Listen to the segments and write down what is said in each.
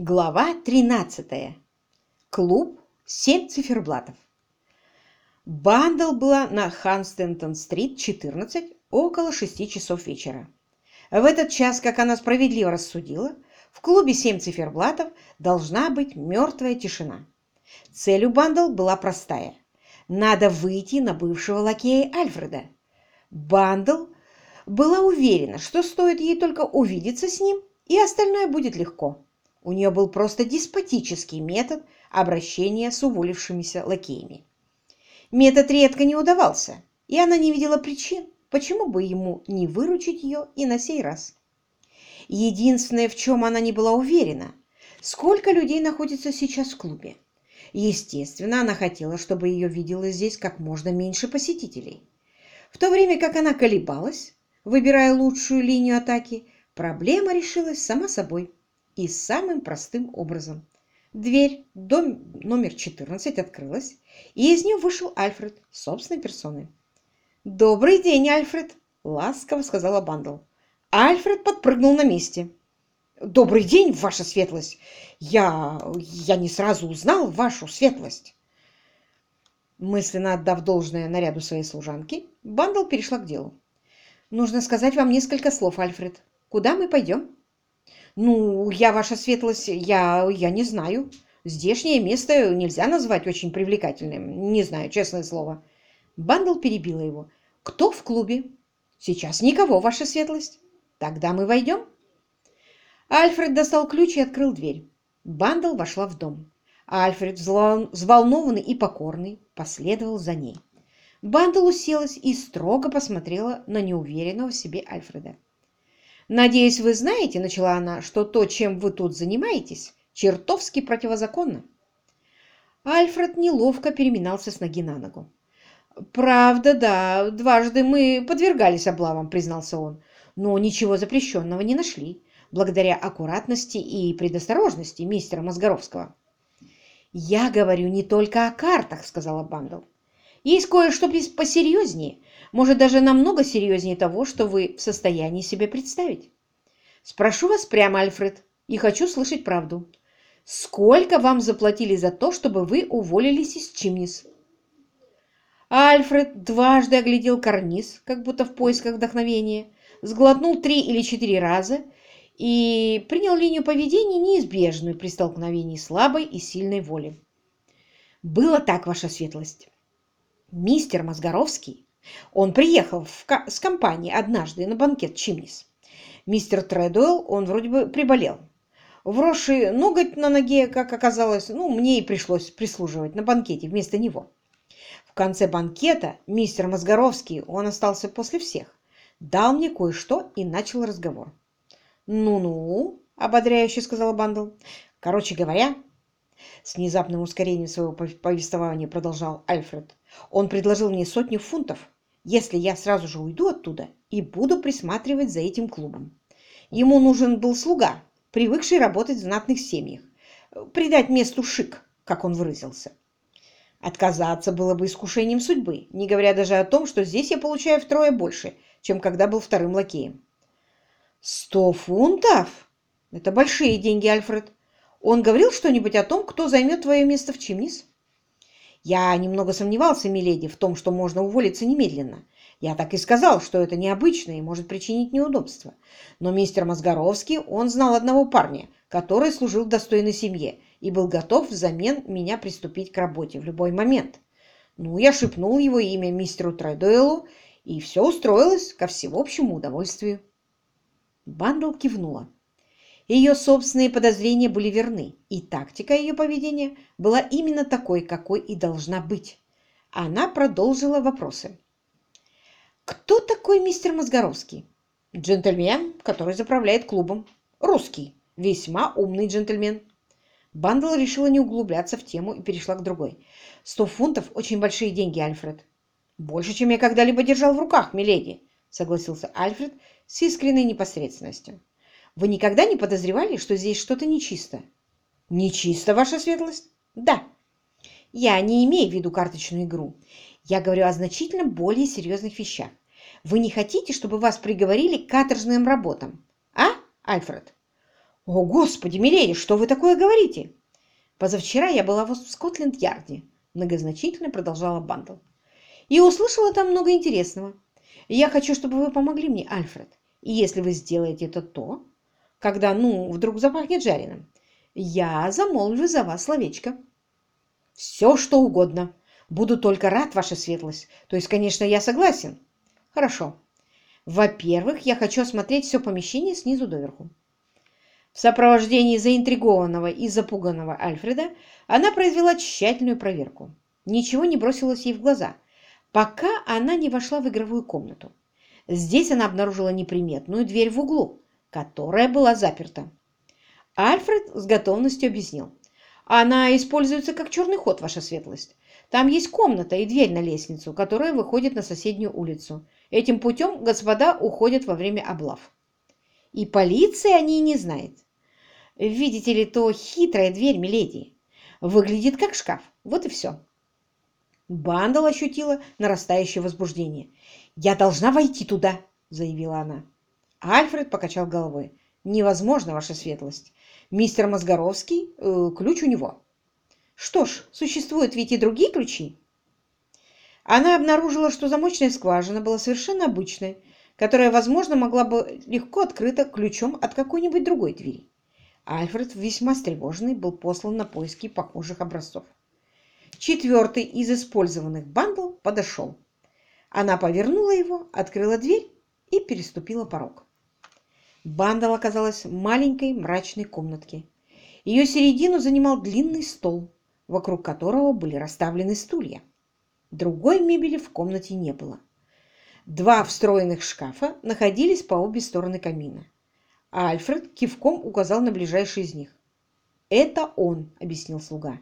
Глава 13. Клуб «Семь циферблатов». Бандл была на Ханстентон-стрит, 14, около 6 часов вечера. В этот час, как она справедливо рассудила, в клубе «Семь циферблатов» должна быть мертвая тишина. Цель у Бандл была простая. Надо выйти на бывшего лакея Альфреда. Бандл была уверена, что стоит ей только увидеться с ним, и остальное будет легко. У нее был просто деспотический метод обращения с уволившимися лакеями. Метод редко не удавался, и она не видела причин, почему бы ему не выручить ее и на сей раз. Единственное, в чем она не была уверена, сколько людей находится сейчас в клубе. Естественно, она хотела, чтобы ее видело здесь как можно меньше посетителей. В то время как она колебалась, выбирая лучшую линию атаки, проблема решилась сама собой и самым простым образом. Дверь, дом номер 14, открылась, и из нее вышел Альфред собственной персоной. «Добрый день, Альфред!» — ласково сказала Бандл. Альфред подпрыгнул на месте. «Добрый день, ваша светлость! Я... я не сразу узнал вашу светлость!» Мысленно отдав должное наряду своей служанки, Бандл перешла к делу. «Нужно сказать вам несколько слов, Альфред. Куда мы пойдем?» «Ну, я, ваша светлость, я, я не знаю. Здешнее место нельзя назвать очень привлекательным. Не знаю, честное слово». Бандл перебила его. «Кто в клубе?» «Сейчас никого, ваша светлость». «Тогда мы войдем?» Альфред достал ключ и открыл дверь. Бандл вошла в дом. Альфред, взволнованный и покорный, последовал за ней. Бандл уселась и строго посмотрела на неуверенного в себе Альфреда. «Надеюсь, вы знаете, — начала она, — что то, чем вы тут занимаетесь, чертовски противозаконно». Альфред неловко переминался с ноги на ногу. «Правда, да, дважды мы подвергались облавам», — признался он. «Но ничего запрещенного не нашли, благодаря аккуратности и предосторожности мистера Мозгоровского». «Я говорю не только о картах», — сказала Бандл. «Есть кое-что посерьезнее, может, даже намного серьезнее того, что вы в состоянии себе представить. Спрошу вас прямо, Альфред, и хочу слышать правду. Сколько вам заплатили за то, чтобы вы уволились из Чимнис? Альфред дважды оглядел карниз, как будто в поисках вдохновения, сглотнул три или четыре раза и принял линию поведения, неизбежную при столкновении слабой и сильной воли. «Было так, ваша светлость. Мистер Мозгоровский он приехал в, с компанией однажды на банкет Чимнис. Мистер Тредуэлл, он вроде бы приболел. Вросший ноготь на ноге, как оказалось, ну, мне и пришлось прислуживать на банкете вместо него. В конце банкета мистер Мозгоровский, он остался после всех, дал мне кое-что и начал разговор. «Ну-ну», — ободряюще сказала Бандл. «Короче говоря, с внезапным ускорением своего повествования продолжал Альфред. Он предложил мне сотню фунтов если я сразу же уйду оттуда и буду присматривать за этим клубом. Ему нужен был слуга, привыкший работать в знатных семьях, придать месту шик, как он выразился. Отказаться было бы искушением судьбы, не говоря даже о том, что здесь я получаю втрое больше, чем когда был вторым лакеем. «Сто фунтов? Это большие деньги, Альфред. Он говорил что-нибудь о том, кто займет твое место в Чимнис?» Я немного сомневался, миледи, в том, что можно уволиться немедленно. Я так и сказал, что это необычно и может причинить неудобства. Но мистер Мозгоровский, он знал одного парня, который служил в достойной семье и был готов взамен меня приступить к работе в любой момент. Ну, я шепнул его имя мистеру Трайдойлу, и все устроилось ко всеобщему удовольствию. Бандл кивнула. Ее собственные подозрения были верны, и тактика ее поведения была именно такой, какой и должна быть. Она продолжила вопросы. «Кто такой мистер Мозгоровский?» «Джентльмен, который заправляет клубом. Русский. Весьма умный джентльмен». Бандл решила не углубляться в тему и перешла к другой. «Сто фунтов – очень большие деньги, Альфред». «Больше, чем я когда-либо держал в руках, миледи», – согласился Альфред с искренней непосредственностью. Вы никогда не подозревали, что здесь что-то нечисто? Нечисто, ваша светлость? Да. Я не имею в виду карточную игру. Я говорю о значительно более серьезных вещах. Вы не хотите, чтобы вас приговорили к каторжным работам? А, Альфред? «О, Господи, миледи, что вы такое говорите?» «Позавчера я была в Скотленд-Ярде», — многозначительно продолжала Бандл. «И услышала там много интересного. Я хочу, чтобы вы помогли мне, Альфред. И если вы сделаете это то, когда, ну, вдруг запахнет жареным, я замолвлю за вас словечко». «Все, что угодно. Буду только рад, ваша светлость. То есть, конечно, я согласен». «Хорошо. Во-первых, я хочу осмотреть все помещение снизу доверху. В сопровождении заинтригованного и запуганного Альфреда она произвела тщательную проверку. Ничего не бросилось ей в глаза, пока она не вошла в игровую комнату. Здесь она обнаружила неприметную дверь в углу, которая была заперта. Альфред с готовностью объяснил. «Она используется как черный ход, ваша светлость. Там есть комната и дверь на лестницу, которая выходит на соседнюю улицу. Этим путем господа уходят во время облав. И полиция о ней не знает. Видите ли, то хитрая дверь, миледи, выглядит как шкаф. Вот и все. Бандал ощутила нарастающее возбуждение. «Я должна войти туда», — заявила она. Альфред покачал головой. «Невозможно, ваша светлость. Мистер Мозгоровский, э, ключ у него». «Что ж, существуют ведь и другие ключи». Она обнаружила, что замочная скважина была совершенно обычной, которая, возможно, могла бы легко открыта ключом от какой-нибудь другой двери. Альфред, весьма встревоженный, был послан на поиски похожих образцов. Четвертый из использованных Бандл подошел. Она повернула его, открыла дверь и переступила порог. Бандл оказалась в маленькой мрачной комнатке. Ее середину занимал длинный стол, вокруг которого были расставлены стулья. Другой мебели в комнате не было. Два встроенных шкафа находились по обе стороны камина. А Альфред кивком указал на ближайший из них. «Это он», — объяснил слуга.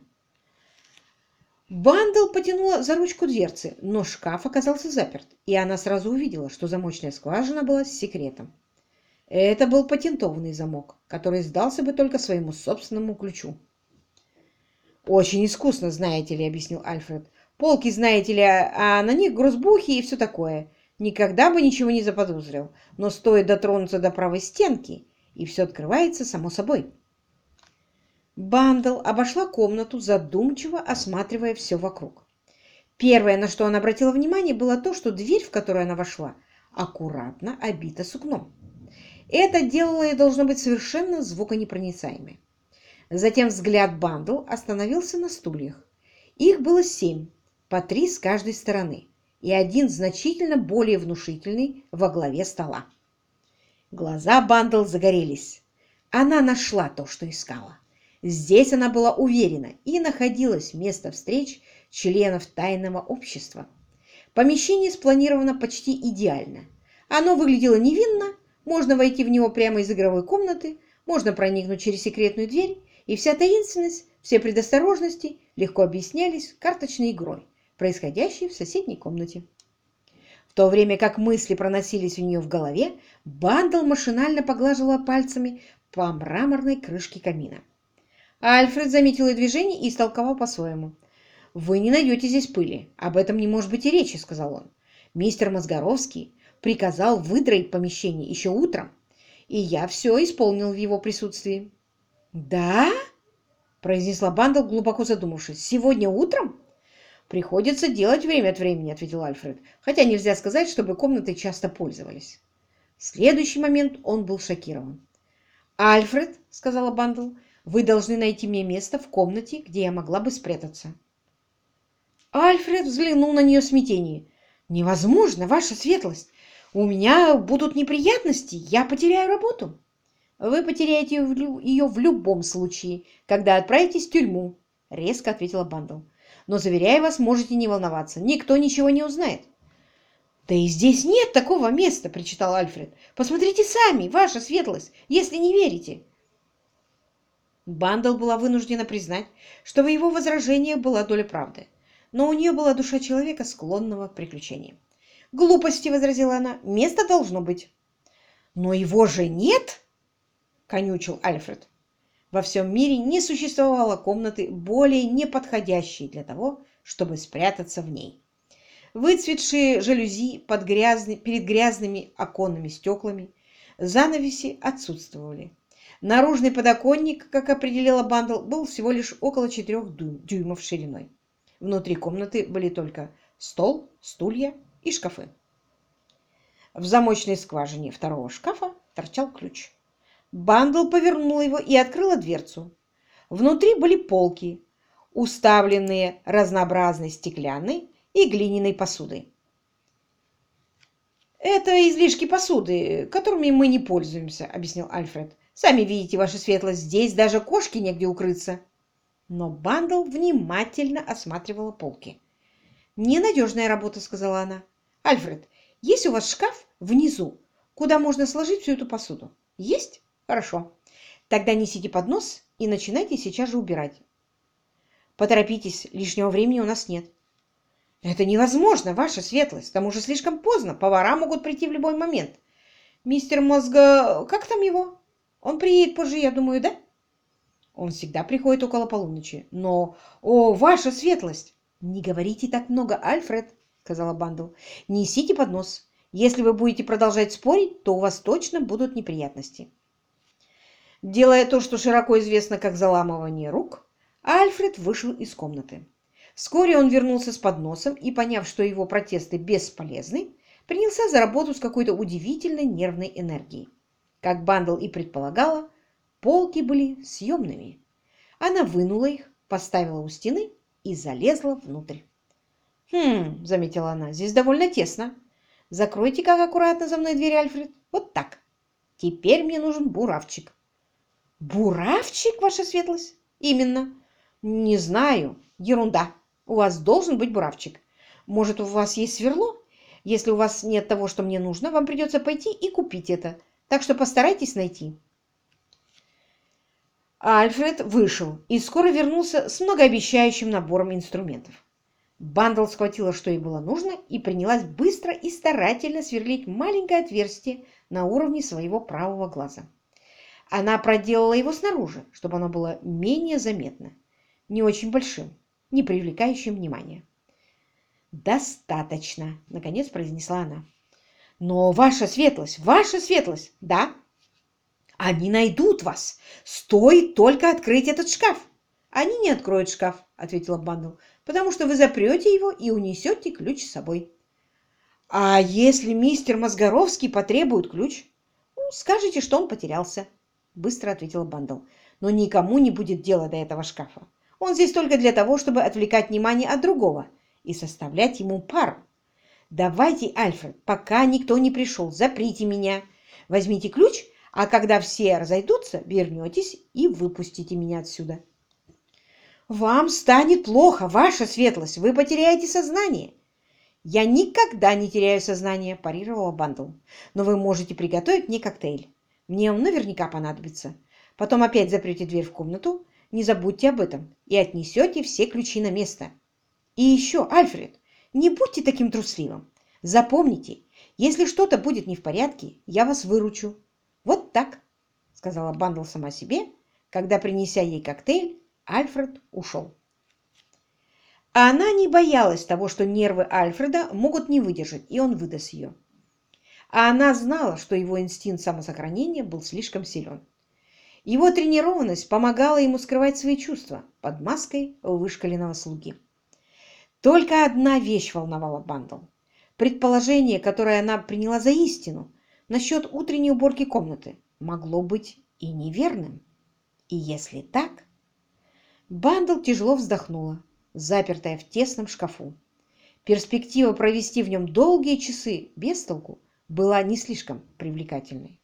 Бандл потянула за ручку дверцы, но шкаф оказался заперт, и она сразу увидела, что замочная скважина была с секретом. Это был патентованный замок, который сдался бы только своему собственному ключу. «Очень искусно, знаете ли», — объяснил Альфред. Полки, знаете ли, а на них грузбухи и все такое. Никогда бы ничего не заподозрил. Но стоит дотронуться до правой стенки, и все открывается само собой. Бандл обошла комнату, задумчиво осматривая все вокруг. Первое, на что она обратила внимание, было то, что дверь, в которую она вошла, аккуратно обита сукном. Это делало ее, должно быть, совершенно звуконепроницаемой. Затем взгляд Бандл остановился на стульях. Их было семь, по три с каждой стороны, и один значительно более внушительный во главе стола. Глаза Бандл загорелись. Она нашла то, что искала. Здесь она была уверена и находилось место встреч членов тайного общества. Помещение спланировано почти идеально. Оно выглядело невинно, можно войти в него прямо из игровой комнаты, можно проникнуть через секретную дверь, и вся таинственность, все предосторожности легко объяснялись карточной игрой происходящей в соседней комнате. В то время как мысли проносились у нее в голове, Бандл машинально поглаживала пальцами по мраморной крышке камина. Альфред заметил ее движение и истолковал по-своему. «Вы не найдете здесь пыли. Об этом не может быть и речи», — сказал он. «Мистер Мозгоровский приказал выдроить помещение еще утром, и я все исполнил в его присутствии». «Да?» — произнесла Бандл, глубоко задумавшись. «Сегодня утром?» «Приходится делать время от времени», — ответил Альфред, хотя нельзя сказать, чтобы комнатой часто пользовались. В следующий момент он был шокирован. «Альфред», — сказала Бандл, — «вы должны найти мне место в комнате, где я могла бы спрятаться». Альфред взглянул на нее в смятении. «Невозможно, ваша светлость! У меня будут неприятности, я потеряю работу». «Вы потеряете ее в любом случае, когда отправитесь в тюрьму», — резко ответила Бандл. Но, заверяю вас, можете не волноваться. Никто ничего не узнает. «Да и здесь нет такого места!» – причитал Альфред. «Посмотрите сами, ваша светлость, если не верите!» Бандл была вынуждена признать, что в его возражениях была доля правды, но у нее была душа человека, склонного к приключениям. «Глупости!» – возразила она. «Место должно быть!» «Но его же нет!» – конючил Альфред. Во всем мире не существовало комнаты более неподходящей для того, чтобы спрятаться в ней. Выцветшие жалюзи под грязный, перед грязными оконными стеклами, занавеси отсутствовали. Наружный подоконник, как определила Бандл, был всего лишь около четырех дюймов шириной. Внутри комнаты были только стол, стулья и шкафы. В замочной скважине второго шкафа торчал ключ. Бандл повернула его и открыла дверцу. Внутри были полки, уставленные разнообразной стеклянной и глиняной посудой. «Это излишки посуды, которыми мы не пользуемся», — объяснил Альфред. «Сами видите, ваша светлость, здесь даже кошки негде укрыться». Но Бандл внимательно осматривала полки. «Ненадежная работа», — сказала она. «Альфред, есть у вас шкаф внизу, куда можно сложить всю эту посуду? Есть? Хорошо. Тогда несите поднос и начинайте сейчас же убирать. Поторопитесь, лишнего времени у нас нет. Это невозможно, ваша светлость. К тому же слишком поздно. Повара могут прийти в любой момент. Мистер Мозга... Как там его? Он приедет позже, я думаю, да? Он всегда приходит около полуночи. Но... О, ваша светлость! Не говорите так много, Альфред, сказала Бандл. Несите поднос. Если вы будете продолжать спорить, то у вас точно будут неприятности. Делая то, что широко известно как заламывание рук, Альфред вышел из комнаты. Вскоре он вернулся с подносом и, поняв, что его протесты бесполезны, принялся за работу с какой-то удивительной нервной энергией. Как Бандл и предполагала, полки были съемными. Она вынула их, поставила у стены и залезла внутрь. «Хм», — заметила она, — «здесь довольно тесно. Закройте как аккуратно за мной дверь, Альфред. Вот так. Теперь мне нужен буравчик». «Буравчик, ваша светлость?» «Именно. Не знаю. Ерунда. У вас должен быть буравчик. Может, у вас есть сверло? Если у вас нет того, что мне нужно, вам придется пойти и купить это. Так что постарайтесь найти. Альфред вышел и скоро вернулся с многообещающим набором инструментов. Бандл схватила, что ей было нужно, и принялась быстро и старательно сверлить маленькое отверстие на уровне своего правого глаза. Она проделала его снаружи, чтобы оно было менее заметно не очень большим, не привлекающим внимания. «Достаточно», — наконец произнесла она. «Но ваша светлость, ваша светлость, да?» «Они найдут вас! Стоит только открыть этот шкаф!» «Они не откроют шкаф», — ответила Бандл, «потому что вы запрете его и унесете ключ с собой». «А если мистер Мозгоровский потребует ключ?» ну, «Скажите, что он потерялся», — быстро ответила Бандл. «Но никому не будет дела до этого шкафа. Он здесь только для того, чтобы отвлекать внимание от другого и составлять ему пару. Давайте, Альфред, пока никто не пришел, заприте меня. Возьмите ключ, а когда все разойдутся, вернетесь и выпустите меня отсюда. Вам станет плохо, ваша светлость, вы потеряете сознание. Я никогда не теряю сознание, парировала Бандл. Но вы можете приготовить мне коктейль. Мне он наверняка понадобится. Потом опять запрете дверь в комнату, не забудьте об этом и отнесете все ключи на место. И еще, Альфред, не будьте таким трусливым. Запомните, если что-то будет не в порядке, я вас выручу. Вот так, сказала Бандл сама себе, когда, принеся ей коктейль, Альфред ушел. А она не боялась того, что нервы Альфреда могут не выдержать, и он выдаст ее. А она знала, что его инстинкт самосохранения был слишком силен. Его тренированность помогала ему скрывать свои чувства под маской вышкаленного слуги. Только одна вещь волновала Бандл. Предположение, которое она приняла за истину насчет утренней уборки комнаты, могло быть и неверным. И если так... Бандл тяжело вздохнула, запертая в тесном шкафу. Перспектива провести в нем долгие часы без толку была не слишком привлекательной.